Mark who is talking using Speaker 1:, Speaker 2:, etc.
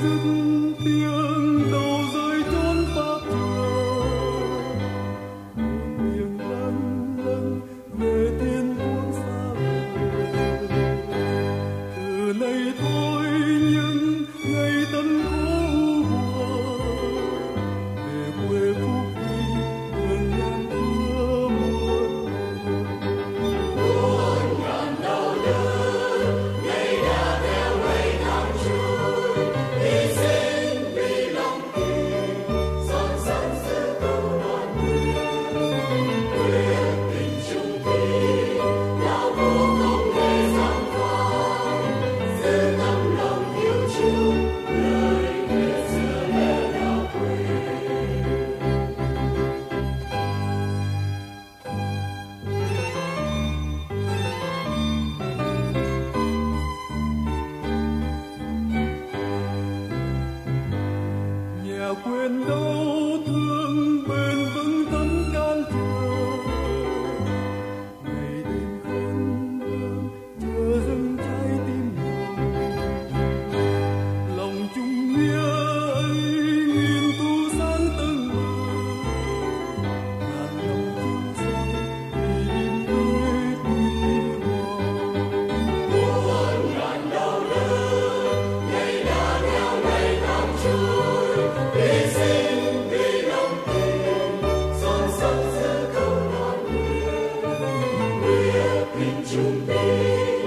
Speaker 1: Cynthia. Música